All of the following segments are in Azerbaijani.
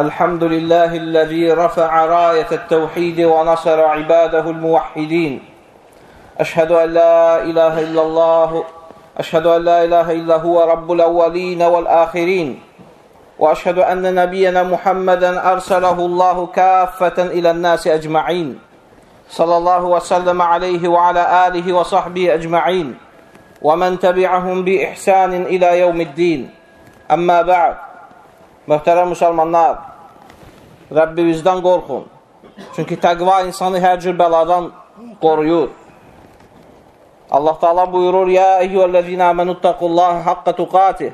الحمد لله الذي رفع راية التوحيد ونصر عباده الموحدين. أشهد أن لا إله إلا الله أشهد أن لا إله إلا هو رب الأولين والآخرين وأشهد أن نبينا محمدا أرسله الله كافة إلى الناس أجمعين. صلى الله وسلم عليه وعلى آله وصحبه أجمعين. ومن تبعهم بإحسان إلى يوم الدين. أما بعد Möhtərəm müsəlmanlar, Rəbbimizdən qorxun. Çünki təqva insanı hər cür bəladan qoruyur. Allah Taala buyurur: "Ya eyyuhellezina amenuttaqullaha haqqa tuqatih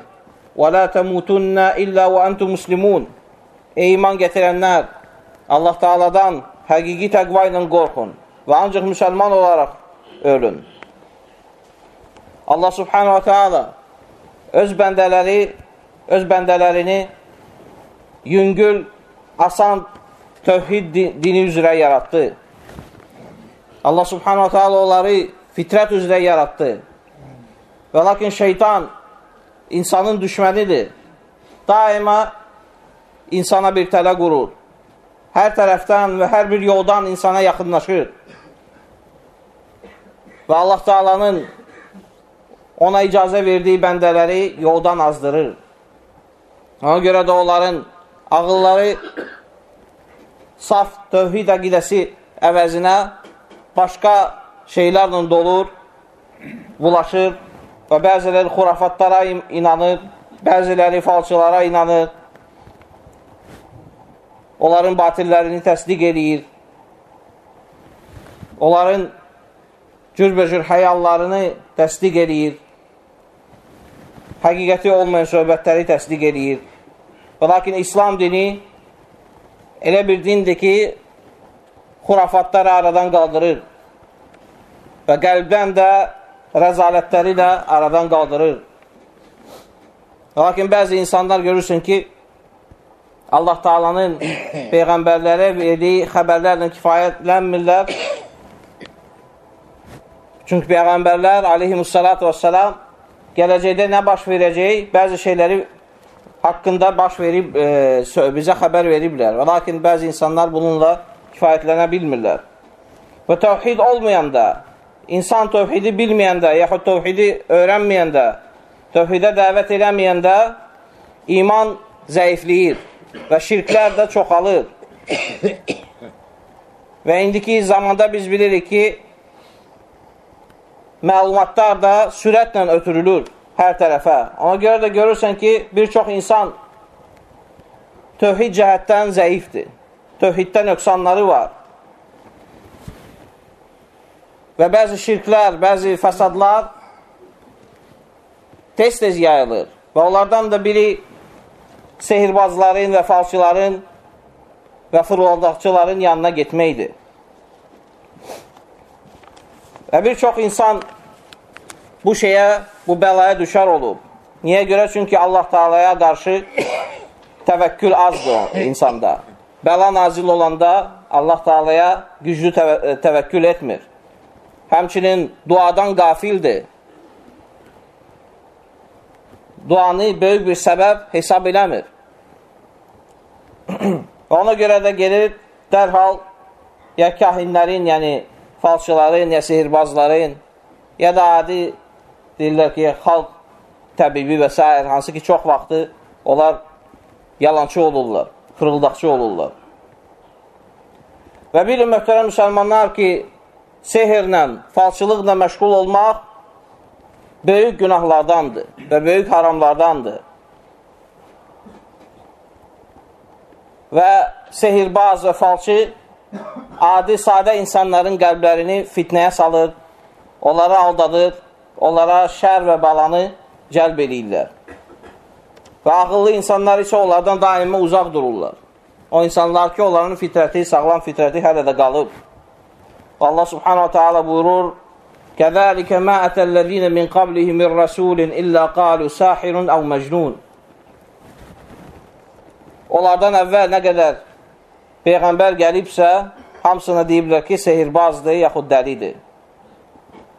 və la tamutunna illa və entum muslimun." Ey iman gətirənlər, Allah Taala'dan həqiqi təqva ilə qorxun və ancaq müsəlman olaraq ölün. Allah Subhanahu wa Taala öz bəndələri, öz bəndələrini yüngül, asan tövhid dini üzrə yaratdı. Allah subhanahu ta'ala onları fitrət üzrə yaratdı. Və lakin şeytan insanın düşmənidir. Daima insana bir tələ qurur. Hər tərəfdən və hər bir yoldan insana yaxınlaşır. Və Allah Taala'nın ona icazə verdiyi bəndələri yoldan azdırır. Ona görə də onların ağılları saf tövhid əqidəsi əvəzinə başqa şeylərlə dolur, bulaşır və bəziləri xurafatlara inanır, bəziləri falçılara inanır, onların batillərini təsdiq edir, onların cürbəcür həyallarını təsdiq edir, həqiqəti olmayan söhbətləri təsdiq edir. Və lakin İslam dini elə bir dindir ki, xurafatları aradan qaldırır və qəlbdən də rəzalətləri də aradan qaldırır. Lakin bəzi insanlar görürsün ki, Allah Taalanın peyğəmbərlərə verdiyi xəbərlərlə kifayətlənmirlər. Çünki peyğəmbərlər aleyhimussalatu vesselam gələcəkdə nə baş verəcək, bəzi şeyləri haqqında baş verib, e, bizə xəbər veriblər. Və lakin bəzi insanlar bununla kifayətlənə bilmirlər. Və təvhid olmayanda, insan təvhidi bilməyəndə, yaxud təvhidi öyrənməyəndə, təvhidə dəvət eləməyəndə iman zəifləyir və şirklər də çoxalır. və indiki zamanda biz bilirik ki, məlumatlar da sürətlə ötürülür hər tərəfə. Ona görə də görürsən ki, bir çox insan tövhid cəhətdən zəifdir. Tövhiddə nöqsanları var. Və bəzi şirklər, bəzi fəsadlar tez-tez yayılır. Və onlardan da biri sehirbazların və falçıların və fırıldaqçıların yanına getməkdir. Və bir çox insan bu şeyə, bu bəlaya düşər olub. Niyə görə? Çünki Allah Taalaya qarşı təvəkkül azdır insanda. Bəla nazil olanda Allah Taalaya güclü təvə təvəkkül etmir. Həmçinin duadan qafildir. Duanı böyük bir səbəb hesab eləmir. Ona görə də gelir dərhal ya kahinlərin, yəni falçıların, ya sihirbazların, ya da adi deyirlər ki, xalq təbibi və s. hansı ki, çox vaxtı onlar yalançı olurlar, fırıldaqçı olurlar. Və bilin, möhtərəm müsəlmanlar ki, sehirlə, falçılıqla məşğul olmaq böyük günahlardandır və böyük haramlardandır. Və sehirbaz və falçı adi, sadə insanların qəlblərini fitnəyə salır, onları aldadır, onlara şər və balanı cəlb edirlər. Və ağıllı insanlar isə onlardan daimi uzaq dururlar. O insanlar ki, onların fitrəti, sağlam fitrəti hələ də qalıb. Allah subhanahu ta'ala buyurur, كَذَٰلِكَ مَا أَتَى الَّذ۪ينَ مِنْ قَبْلِهِ مِنْ رَسُولٍ إِلَّا قَالُوا سَاحِرٌ أَوْ مَجْنُونَ Onlardan əvvəl nə qədər Peyğəmbər gəlibsə, hamısına deyiblər ki, sehirbazdır, yaxud dəlidir.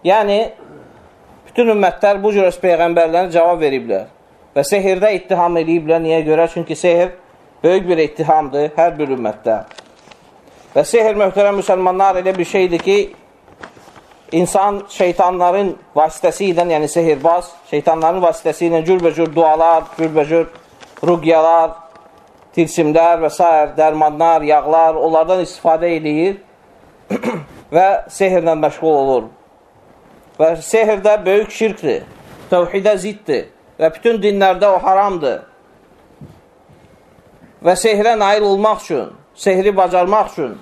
Yəni, bütün ümmətlər bu cür peyğəmbərlərə cavab veriblər və sehirdə ittiham ediblər. Niyə görə? Çünki sehir böyük bir ittihamdır hər bir ümmətdə. Və sehr möhtərəm müsəlmanlar elə bir şeydir ki, insan şeytanların vasitəsilə, yəni sehirbaz, şeytanların vasitəsilə cürbəcür dualar, cürbəcür ruqyalar, tilsimlər və s. dərmanlar, yağlar, onlardan istifadə edir və sehirlə məşğul olur. Və sehr də böyük şirkdir, təvhidə ziddir və bütün dinlərdə o haramdır. Və sehrə nail olmaq üçün, sehri bacarmaq üçün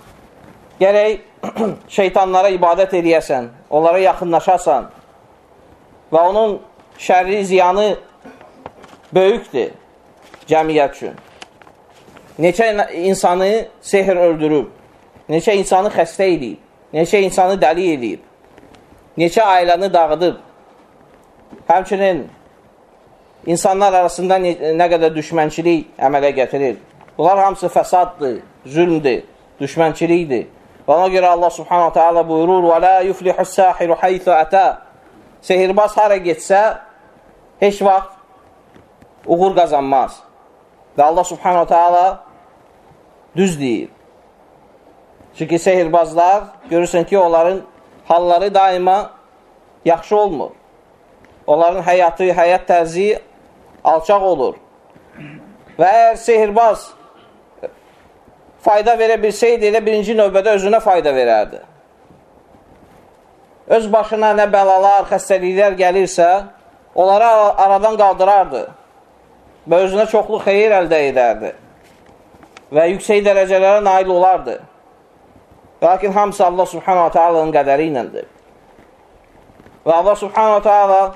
gərək şeytanlara ibadət eləyəsən, onlara yaxınlaşasan və onun şərri ziyanı böyükdür cəmiyyət üçün. Neçə insanı sehr öldürüb, neçə insanı xəstə edib, neçə insanı dəli edib, neçə ailəni dağıdıb. Həmçinin insanlar arasında nə qədər düşmənçilik əmələ gətirir. Bunlar hamısı fəsaddır, zülmdür, düşmənçilikdir. Və ona görə Allah subhanahu ta'ala buyurur la yuflihu sahiru haythu ətə Sehirbaz hara getsə, heç vaxt uğur qazanmaz. Və Allah subhanahu ta'ala düz deyir. Çünki sehirbazlar, görürsən ki, onların halları daima yaxşı olmur. Onların həyatı, həyat tərzi alçaq olur. Və əgər sehirbaz fayda verə bilsəydi, elə birinci növbədə özünə fayda verərdi. Öz başına nə bəlalar, xəstəliklər gəlirsə, onları aradan qaldırardı və özünə çoxlu xeyir əldə edərdi və yüksək dərəcələrə nail olardı. Lakin hamısı Allah subhanahu ta'alanın qədəri iləndir. Və Allah subhanahu ta'ala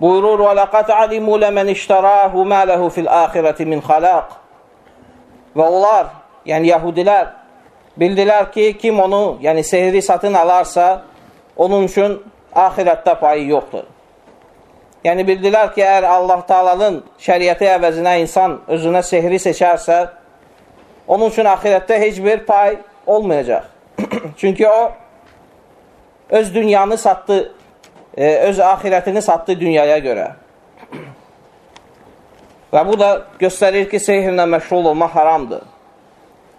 buyurur وَلَقَدْ عَلِمُوا لَمَنْ اِشْتَرَاهُ مَا لَهُ فِي الْآخِرَةِ مِنْ خَلَاقٍ Və onlar yəni yahudilər bildilər ki, kim onu, yəni sehri satın alarsa, onun üçün ahirətdə payı yoxdur. Yəni bildilər ki, əgər Allah Taalanın şəriəti əvəzinə insan özünə sehri seçərsə, onun üçün ahirətdə heç bir pay olmayacaq. Çünki o öz dünyanı satdı, e, öz ahirətini satdı dünyaya görə. Və bu da göstərir ki, sehirlə məşğul olmaq haramdır.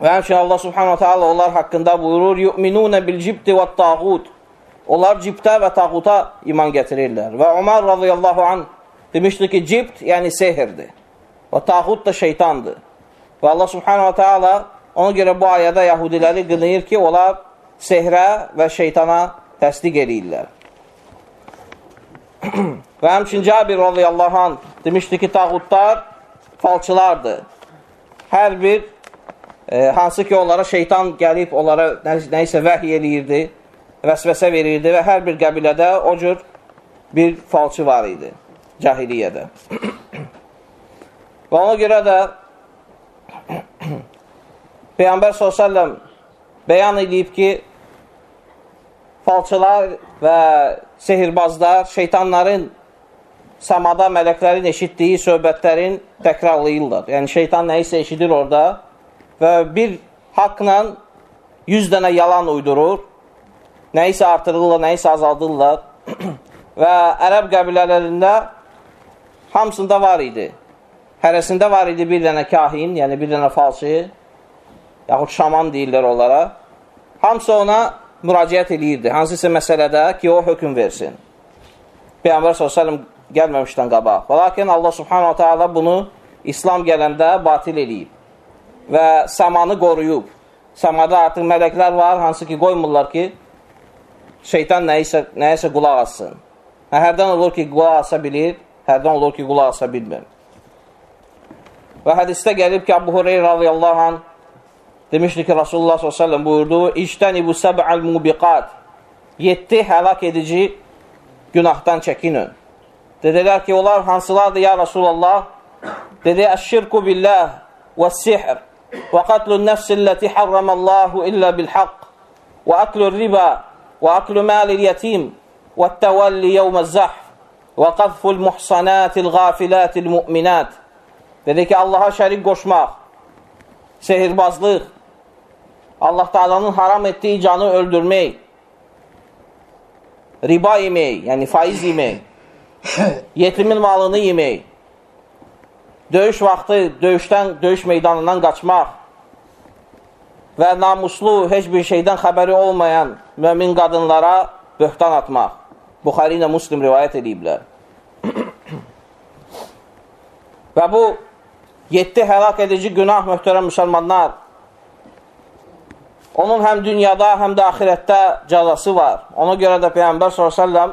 Və həmçinin Allah subhanahu ta'ala onlar haqqında buyurur, Yu'minunə bil cibdi və tağut. Onlar cibdə və tağuta iman gətirirlər. Və Umar radiyallahu an demişdi ki, cibt yəni sehirdir. Və tağut da şeytandır. Və Allah subhanahu ta'ala ona görə bu ayədə yahudiləri qınayır ki, onlar sehrə və şeytana təsdiq edirlər. və həmçin Cabir radiyallahu an demişdi ki, tağutlar falçılardır. Hər bir e, hansı ki onlara şeytan gəlib onlara nə, nəyisə vəhiy eləyirdi, vəsvəsə verirdi və hər bir qəbilədə o cür bir falçı var idi cahiliyyədə. və ona görə də Peyğəmbər s.ə.v bəyan edib ki, falçılar və sehirbazlar şeytanların samada mələklərin eşitdiyi söhbətlərin təkrarlayırlar. Yəni, şeytan nəyisə eşidir orada və bir haqla 100 dənə yalan uydurur, nəyisə artırırlar, nəyisə azaldırlar və ərəb qəbilələrində hamısında var idi. Hərəsində var idi bir dənə kahin, yəni bir dənə falçı, yaxud şaman deyirlər onlara. Hamısı ona müraciət edirdi, hansısa məsələdə ki, o hökum versin. Peyğəmbər s.ə.v gəlməmişdən qabaq. Və lakin Allah subhanahu ta'ala bunu İslam gələndə batil edib və səmanı qoruyub. Səmada artıq mələklər var, hansı ki, qoymurlar ki, şeytan nəyisə, nəyisə qulaq assın. Hə, hərdən olur ki, qulaq asa bilir, hərdən olur ki, qulaq asa bilmir. Və hədisdə gəlib ki, Abu Hureyr radiyallahu anh Demişdi ki, Rasulullah s.ə.v buyurdu, İctənibu səbəl mubiqat, yetti həlak edici günahdan çəkinin. Dedilər ki, onlar hansılardır, ya Rasulallah? Dedi, əşşirku billəh və sihr və qatlun nəfsilləti harramallahu illə bilhaq və aklun riba və aklu malil yətim və təvəlli yevmə zəhv və qadful muhsanatil qafilatil müminat. Dedi ki, Allaha şərik qoşmaq, sehirbazlıq, Allah Taalanın haram etdiyi canı öldürmək, riba yemək, yəni faiz yemək, yetimin malını yemək, döyüş vaxtı döyüşdən, döyüş meydanından qaçmaq və namuslu heç bir şeydən xəbəri olmayan mümin qadınlara böhtan atmaq. Buxari ilə Muslim rivayət ediblər. və bu 7 həlak edici günah möhtərəm müsəlmanlar onun həm dünyada, həm də axirətdə cəzası var. Ona görə də Peyyambər s.ə.v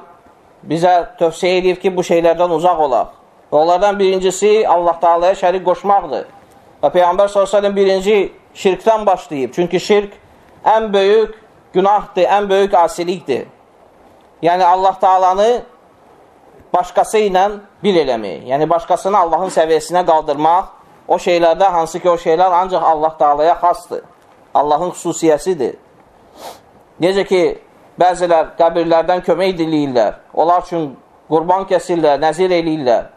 bizə tövsiyə edir ki, bu şeylərdən uzaq olaq. Və onlardan birincisi Allah Taala'ya şərik qoşmaqdır. Və Peyğəmbər s.ə.v birinci şirkdən başlayıb. Çünki şirk ən böyük günahdır, ən böyük asilikdir. Yəni Allah Taala'nı başqası ilə bir eləmək. Yəni başqasını Allahın səviyyəsinə qaldırmaq o şeylərdə hansı ki o şeylər ancaq Allah Taala'ya xasdır. Allahın xüsusiyyəsidir. Necə ki bəzilər qəbirlərdən kömək diləyirlər. Onlar üçün qurban kəsirlər, nəzir eləyirlər.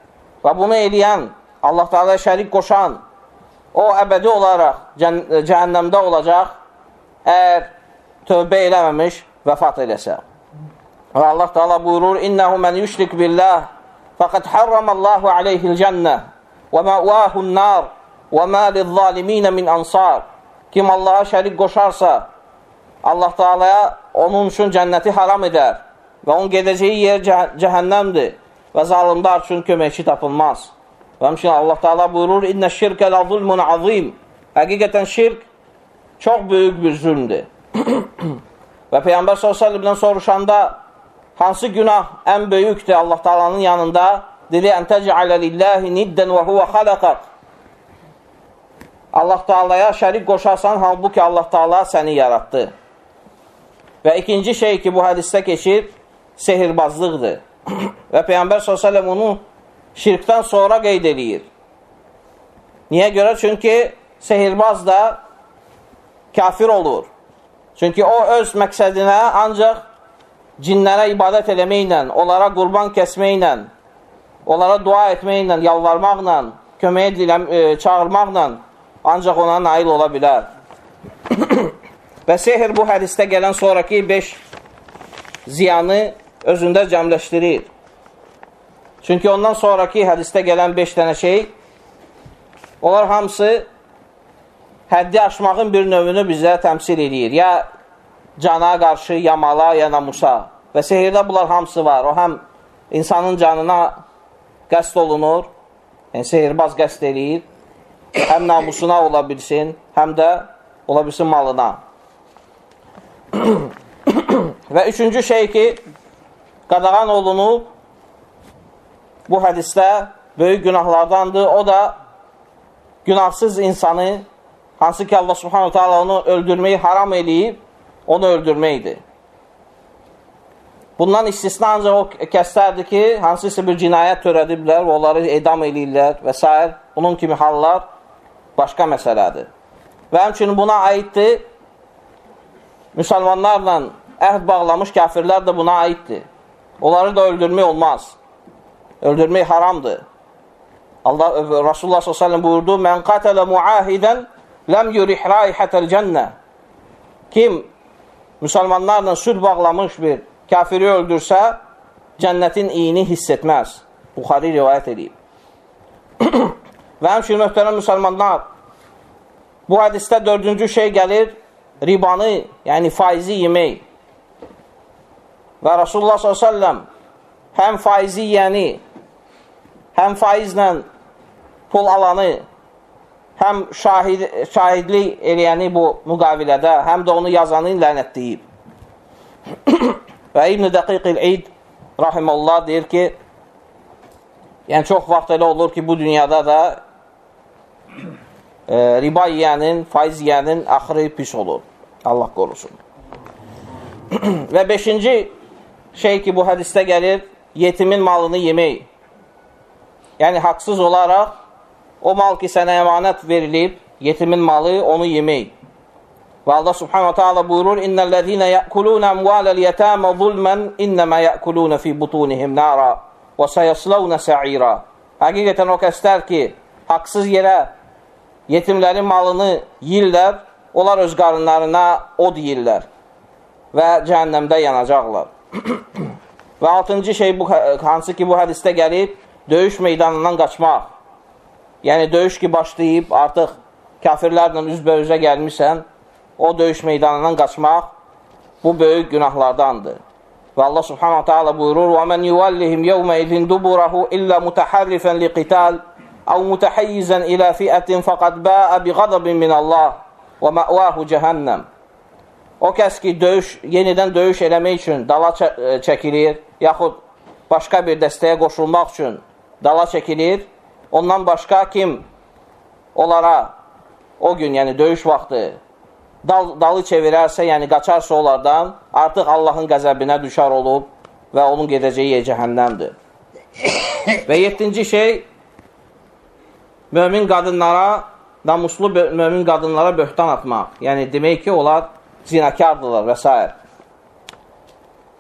Və bunu eləyən, Allah Teala şərik qoşan, o əbədi olaraq cəhənnəmdə olacaq, əgər tövbə eləməmiş, vəfat eləsə. Və Allah Teala buyurur, İnnəhu mən yüşrik billah, fəqəd hərramallahu aleyhil cənnə və məvahun nar və mə lizzaliminə min ansar. Kim Allaha şərik qoşarsa, Allah Teala'ya onun üçün cənnəti haram edər və onun gedəcəyi yer cəh cəhənnəmdir və zalimlar üçün köməkçi tapılmaz. Və həmçinin Allah Taala buyurur: "İnne şirke la zulmun azim." Həqiqətən şirk çox böyük bir zülmdür. və Peyğəmbər sallallahu soruşanda hansı günah ən böyükdür Allah Taala'nın yanında? Dedi: "En tec'ale lillahi nidden ve huve halakak." Allah Taala'ya şərik qoşarsan, halbuki Allah Taala səni yaratdı. Və ikinci şey ki, bu hədisdə keçir, sehirbazlıqdır. Və Peyğəmbər s.ə.v onu şirkdən sonra qeyd edir. Niyə görə? Çünki sehirbaz da kafir olur. Çünki o öz məqsədinə ancaq cinlərə ibadət eləməklə, onlara qurban kəsməklə, onlara dua etməklə, yalvarmaqla, köməyə diləm, e, çağırmaqla ancaq ona nail ola bilər. Və sehr bu hədistə gələn sonraki 5 ziyanı özündə cəmləşdirir. Çünki ondan sonraki hədistə gələn 5 dənə şey, onlar hamısı həddi aşmağın bir növünü bizə təmsil edir. Ya cana qarşı, ya mala, ya namusa. Və sehirdə bunlar hamısı var. O həm insanın canına qəst olunur, yəni sehirbaz qəst eləyir, həm namusuna ola bilsin, həm də ola bilsin malına. Və üçüncü şey ki, qadağan olunub bu hədisdə böyük günahlardandır. O da günahsız insanı, hansı ki Allah subhanahu ta'ala onu öldürməyi haram eləyib, onu öldürməkdir. Bundan istisna ancaq o kəslərdir ki, hansısa bir cinayət törədiblər onları edam eləyirlər və s. Bunun kimi hallar başqa məsələdir. Və həmçinin buna aiddir, müsəlmanlarla əhd bağlamış kafirlər də buna aiddir. Onları da öldürmək olmaz. Öldürmək haramdır. Allah Rasulullah sallallahu buyurdu: "Men qatala muahidan lam yurih raihatal cennə." Kim müsəlmanlarla sülh bağlamış bir kafiri öldürsə, cənnətin iyini hiss etməz. Buxari rivayət edib. Və həmçinin möhtərəm müsəlmanlar, bu hədisdə dördüncü şey gəlir, ribanı, yəni faizi yemək. Və Rasulullah s.ə.v həm faizi yiyəni, həm faizlə pul alanı, həm şahid, şahidlik eləyəni bu müqavilədə, həm də onu yazanı lənətləyib. Və İbn-i Dəqiq İl-İd rahiməllah deyir ki, yəni çox vaxt elə olur ki, bu dünyada da e, riba yiyənin, faiz yiyənin axırı pis olur. Allah qorusun. Və beşinci şey ki, bu hədistə gəlir, yetimin malını yemək. Yəni, haqsız olaraq o mal ki, sənə əmanət verilib, yetimin malı, onu yemək. Və Allah subhanahu ta'ala buyurur, İnnəl-ləzīnə yəkulunə əmvaləl yətəmə zulmən, innəmə yəkulunə fi butunihim nara və səyəsləvnə sə'ira. Həqiqətən o kəslər ki, haqsız yerə yetimlərin malını yiyirlər, onlar öz qarınlarına od yiyirlər və cəhənnəmdə yanacaqlar. və altıncı şey, bu, hansı ki bu hədistə gəlib, döyüş meydanından qaçmaq. yəni döyüş ki başlayıb, artıq kafirlərlə üzbə-üzə gəlmirsən, o döyüş meydanından qaçmaq bu böyük günahlardandır. Və Allah subhanahu ta'ala buyurur: "Və men yuvallihim yawma idin duburahu illa mutaharrifan aw mutahayyizan ila fi'atin faqad ba'a bi ghadabin min Allah və ma'wahu cəhənnəm." O kəs ki, döyüş, yenidən döyüş eləmək üçün dala e, çəkilir, yaxud başqa bir dəstəyə qoşulmaq üçün dala çəkilir, ondan başqa kim onlara o gün, yəni döyüş vaxtı dal, dalı çevirərsə, yəni qaçarsa onlardan, artıq Allahın qəzəbinə düşər olub və onun gedəcəyi yer cəhənnəmdir. və yettinci şey, mömin qadınlara, namuslu mömin qadınlara böhtan atmaq. Yəni, demək ki, onlar zinakardırlar və s.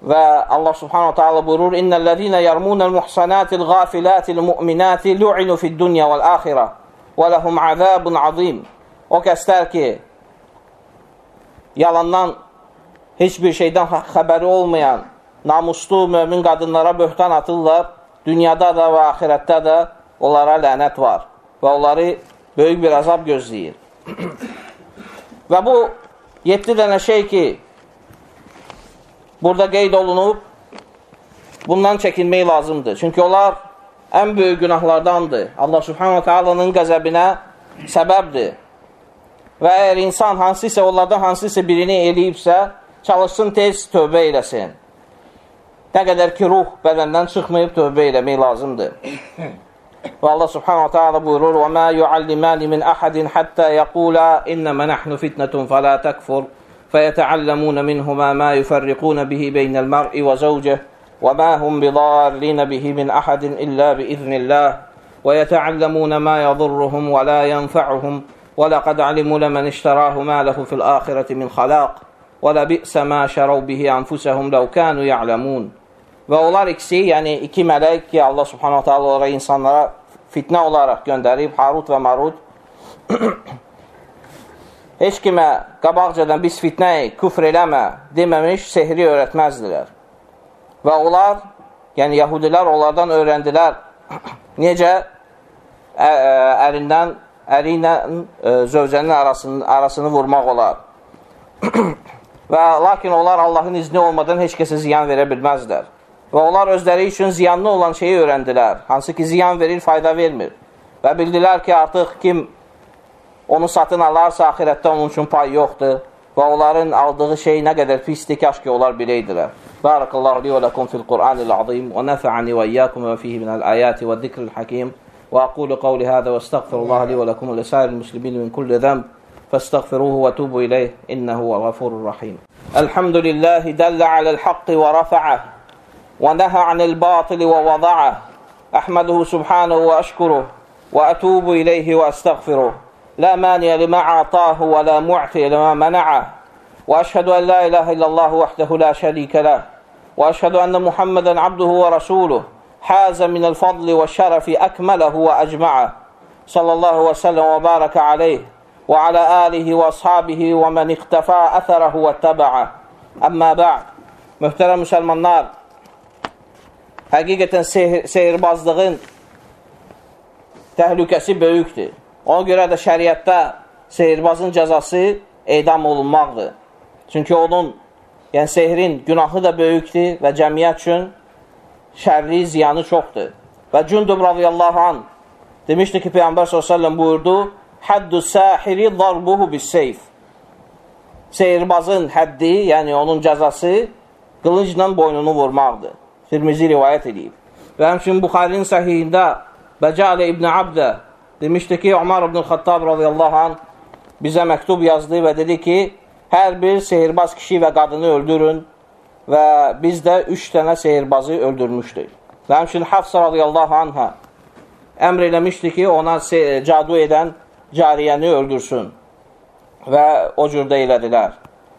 Və Allah subhanahu ta'ala buyurur, İnnəl-ləzīnə yərmunəl muhsanatil qafilatil mu'minati lu'inu fid-dunya vəl-axirə və ləhum azabun azim. O kəslər ki, yalandan heç bir şeydən xəbəri olmayan namuslu mömin qadınlara böhtan atırlar. Dünyada da və axirətdə də onlara lənət var və onları böyük bir azab gözləyir. və bu 7 dənə şey ki, burada qeyd olunub, bundan çəkinmək lazımdır. Çünki onlar ən böyük günahlardandır. Allah subhanahu ta'alanın qəzəbinə səbəbdir. Və əgər insan hansısa onlardan hansısa birini eləyibsə, çalışsın tez tövbə eləsin. Nə qədər ki, ruh bədəndən çıxmayıb tövbə eləmək lazımdır. Və Allah subhanahu ta'ala buyurur, وَمَا يُعَلِّمَانِ مِنْ أَحَدٍ حَتَّى يَقُولَا إِنَّمَا نَحْنُ فِتْنَةٌ فَلَا تَكْفُرْ فَيَتَعَلَّمُونَ مِنْهُمَا مَا يُفَرِّقُونَ بِهِ بَيْنَ الْمَرْءِ وَزَوْجِهِ وَمَا هُمْ بِضَارِّينَ بِهِ مِنْ أَحَدٍ إِلَّا بِإِذْنِ اللَّهِ وَيَتَعَلَّمُونَ مَا يَضُرُّهُمْ وَلَا يَنْفَعُهُمْ وَلَقَدْ عَلِمُوا لَمَنِ اشْتَرَاهُ مَا لَهُ فِي الْآخِرَةِ مِنْ خَلَاقٍ وَلَبِئْسَ مَا شَرَوْا بِهِ أَنفُسَهُمْ لَوْ كَانُوا يَعْلَمُونَ Və onlar ikisi, yəni iki mələk ki, Allah subhanahu ta'ala onlara insanlara fitnə olaraq göndərib, Harut və Marut. Heç kimə qabaqcadan biz fitnəyi küfr eləmə deməmiş, sehri öyrətməzdilər. Və onlar, yəni yahudilər onlardan öyrəndilər necə ə, ə, ərindən əri ilə zövcənin arasını, arasını vurmaq olar. və lakin onlar Allahın izni olmadan heç kəsə ziyan verə bilməzlər. Və onlar özləri üçün ziyanlı olan şeyi öyrəndilər. Hansı ki, ziyan verir, fayda vermir. Və bildilər ki, artıq kim onu satın alarsa, axirətdə onun üçün pay yoxdur. Və onların aldığı şey nə qədər pisdir, kaş ki, onlar biləydilər. Barakallahu li və ləkum fil Qur'anil azim və nəfə'ani və iyyəkum və fihi minəl ayati və zikril hakim. وأقول قولي هذا واستغفر الله لي ولكم ولسائر المسلمين من كل ذنب فاستغفروه وتوبوا إليه إنه هو الغفور الرحيم الحمد لله دل على الحق ورفعه ونهى عن الباطل ووضعه. أحمده سبحانه وأشكره وأتوب إليه وأستغفره. لا مانع لما أعطاه ولا معطي لما منعه. وأشهد أن لا إله إلا الله وحده لا شريك له. وأشهد أن محمدا عبده ورسوله. حاز من الفضل والشرف أكمله وأجمعه. صلى الله وسلم وبارك عليه وعلى آله وأصحابه ومن اختفى أثره واتبعه. Əmmə bə'd, möhtərəm müsəlmanlar, həqiqətən sehir, sehirbazlığın təhlükəsi böyükdür. Ona görə də şəriətdə sehirbazın cəzası edam olunmaqdır. Çünki onun, yəni sehrin günahı da böyükdür və cəmiyyət üçün şərri, ziyanı çoxdur. Və Cündub radiyallahu an demişdi ki, Peyyambər s.ə.v buyurdu, Həddü səhiri darbuhu bis seyf. Seyirbazın həddi, yəni onun cəzası qılıncla boynunu vurmaqdır. Tirmizi rivayət edib. Və həmçinin Buxarinin səhiyində Bəcələ İbn Abdə demişdi ki, Umar ibn Xattab radiyallahu an bizə məktub yazdı və dedi ki, hər bir sehirbaz kişi və qadını öldürün və biz də üç dənə seyirbazı öldürmüşdük. Və həmçinin Hafsa radiyallahu anhə əmr eləmişdi ki, ona cadu edən cariyəni öldürsün və o cürdə elədilər.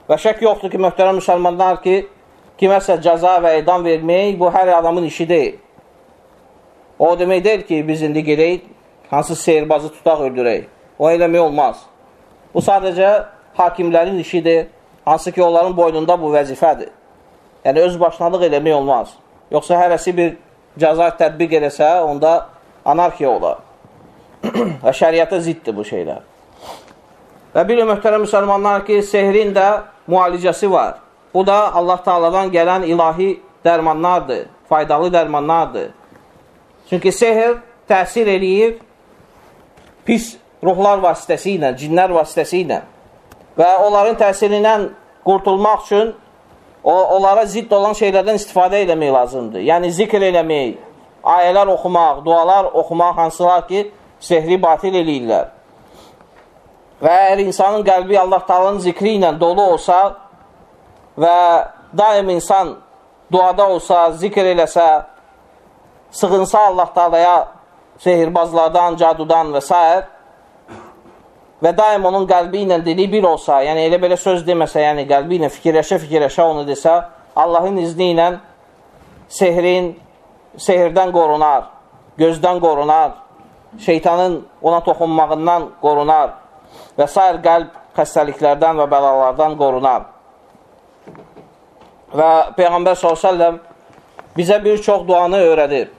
Və şək yoxdur ki, möhtərəm müsəlmanlar ki, kiməsə cəza və edam vermək bu hər adamın işi deyil. O demək deyil ki, biz indi gedək, hansı seyirbazı tutaq öldürək. O eləmək olmaz. Bu sadəcə hakimlərin işidir, hansı ki, onların boynunda bu vəzifədir. Yəni, öz başlanıq eləmək olmaz. Yoxsa hərəsi bir cəza tətbiq eləsə, onda anarxiya olar. və şəriətə ziddir bu şeylər. Və bilin möhtərəm müsəlmanlar ki, sehrin də müalicəsi var. Bu da Allah Taala'dan gələn ilahi dərmanlardır, faydalı dərmanlardır. Çünki sehr təsir eləyir pis ruhlar vasitəsilə, cinlər vasitəsilə və onların təsirindən qurtulmaq üçün o, onlara zidd olan şeylərdən istifadə eləmək lazımdır. Yəni, zikr eləmək, ayələr oxumaq, dualar oxumaq, hansılar ki, sehri batil eləyirlər. Və əgər insanın qəlbi Allah talanın zikri ilə dolu olsa və daim insan duada olsa, zikr eləsə, sığınsa Allah talaya sehirbazlardan, cadudan və s və daim onun qəlbi ilə dili bir olsa, yəni elə belə söz deməsə, yəni qəlbi ilə fikirləşə-fikirləşə onu desə, Allahın izni ilə sehrin, sehirdən qorunar, gözdən qorunar, şeytanın ona toxunmağından qorunar və s. qəlb xəstəliklərdən və bəlalardan qorunar. Və Peyğəmbər s.ə.v bizə bir çox duanı öyrədir.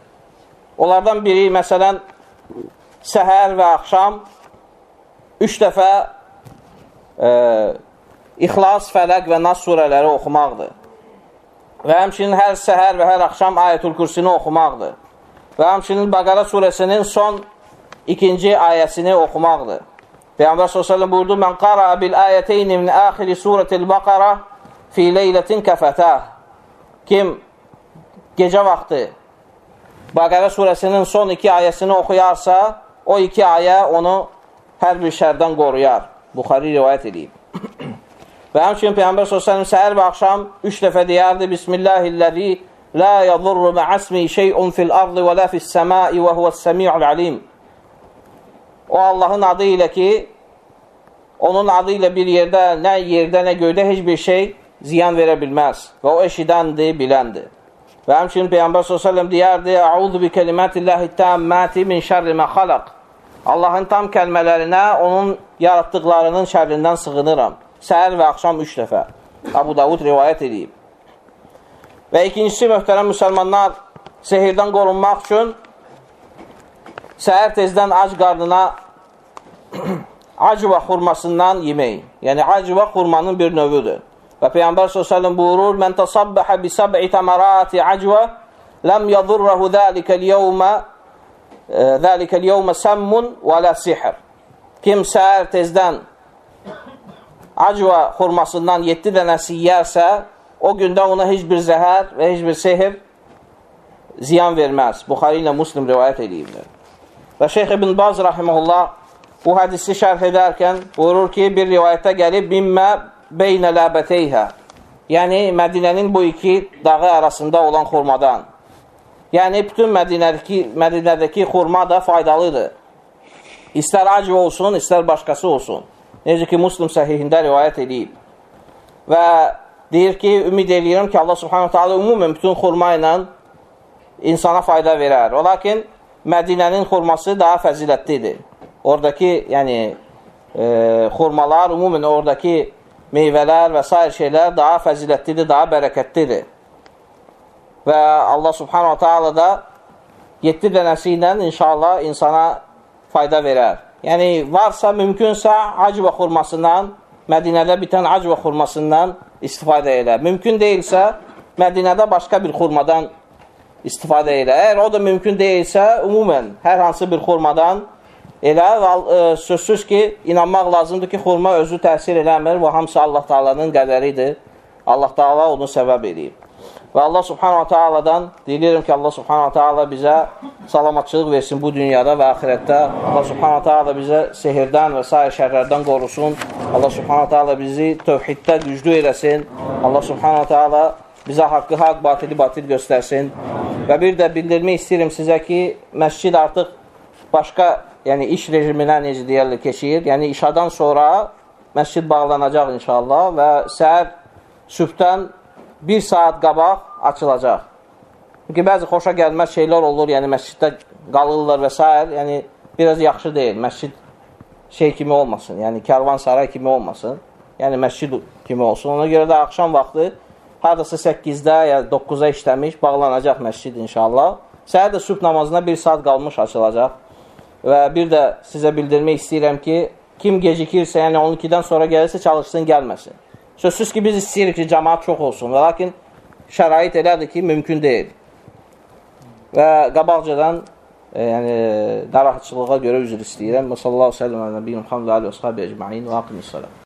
Onlardan biri, məsələn, səhər və axşam üç dəfə e, İxlas, Fələq və Nas surələri oxumaqdır. Və həmçinin hər səhər və hər axşam ayətül kürsünü oxumaqdır. Və həmçinin Bəqara surəsinin son ikinci ayəsini oxumaqdır. Peyğəmbər s.ə.v buyurdu, Mən qara bil ayəteyni min əxiri surətil Bəqara fi leylətin kəfətəh. Kim gecə vaxtı Bəqərə surəsinin son iki ayəsini oxuyarsa, o iki ayə onu hər bir şərdən qoruyar. Buxari rivayət edib. və həmçinin Peyğəmbər s.ə.v səhər və axşam üç dəfə deyərdi, Bismillahilləzi la yadurru mə'asmi şeyun fil ardı və la fis səmai və huvəs-səmi'ul alim. O Allahın adı ilə ki, onun adı ilə bir yerdə, nə yerdə, nə göydə heç bir şey ziyan verə bilməz. Və o eşidəndir, biləndir. Və həmçinin Peyğəmbər s.ə.v deyərdi, Əuzu bi kəlimətilləhi təmməti min şərri mə xalaq. Allahın tam kəlmələrinə, onun yaratdıqlarının şərrindən sığınıram. Səhər və axşam üç dəfə. Abu Davud rivayət edib. Və ikincisi, möhtərəm müsəlmanlar, sehirdən qorunmaq üçün səhər tezdən ac qarnına acva xurmasından yemək. Yəni, acva xurmanın bir növüdür. Və Peyyambər s.ə.v buyurur, Mən təsabbəhə bi səb'i təmərati acva, ləm yadurrahu zəlikəl yevmə Zəlikəl yevmə səmmun və lə sihr. Kim səhər tezdən acva xurmasından 7 dənəsi yərsə, o gündə ona heç bir zəhər və heç bir sehir ziyan verməz. Buxari ilə Muslim rivayət edibdir. Və Şeyx İbn Baz rahiməhullah bu hədisi şərh edərkən buyurur ki, bir rivayətdə gəlib, Mimmə beynə ləbəteyhə. Yəni, Mədinənin bu iki dağı arasında olan xurmadan. Yəni, bütün Mədinədəki, Mədinədəki xurma da faydalıdır. İstər acı olsun, istər başqası olsun. Necə ki, Muslim səhihində rivayət edib. Və deyir ki, ümid edirəm ki, Allah subhanahu ta'ala ümumən bütün xurma ilə insana fayda verər. O lakin Mədinənin xurması daha fəzilətlidir. Oradakı, yəni, e, xurmalar, ümumən oradakı meyvələr və s. şeylər daha fəzilətlidir, daha bərəkətlidir və Allah subhanahu ta'ala da 7 dənəsi ilə inşallah insana fayda verər. Yəni, varsa, mümkünsə, acva xurmasından, Mədinədə bitən acva xurmasından istifadə elə. Mümkün deyilsə, Mədinədə başqa bir xurmadan istifadə elə. Əgər o da mümkün deyilsə, umumən, hər hansı bir xurmadan elə e, sözsüz ki, inanmaq lazımdır ki, xurma özü təsir eləmir və hamısı Allah Taalanın qədəridir. Allah Taala onu səbəb edib. Və Allah subhanahu ta'aladan deyilirəm ki, Allah subhanahu ta'ala bizə salamatçılıq versin bu dünyada və axirətdə. Allah subhanahu ta'ala bizə sehirdən və s. şərlərdən qorusun. Allah subhanahu ta'ala bizi tövhiddə güclü eləsin. Allah subhanahu ta'ala bizə haqqı haqq, batili batil göstərsin. Və bir də bildirmək istəyirəm sizə ki, məscid artıq başqa, yəni iş rejiminə necə deyərlər, keçir. Yəni işadan sonra məscid bağlanacaq inşallah və səhər sübhdən bir saat qabaq açılacaq. Çünki bəzi xoşa gəlməz şeylər olur, yəni məsciddə qalırlar və s. Yəni, biraz yaxşı deyil. Məscid şey kimi olmasın, yəni kərvan saray kimi olmasın. Yəni məscid kimi olsun. Ona görə də axşam vaxtı hardasa 8-də ya 9-a işləmiş, bağlanacaq məscid inşallah. Səhər də sübh namazına bir saat qalmış açılacaq. Və bir də sizə bildirmək istəyirəm ki, kim gecikirsə, yəni 12-dən sonra gəlirsə, çalışsın, gəlməsin. Sözsüz ki, biz istəyirik ki, cəmaat çox olsun. Və lakin şərait elədir ki, mümkün deyil. Və qabaqcadan e, yəni, narahatçılığa görə üzr istəyirəm. Və sallallahu aleyhi və səlləm və nəbiyyən Muhammed və aleyhi və sahabi əcma'in və aqimissalam.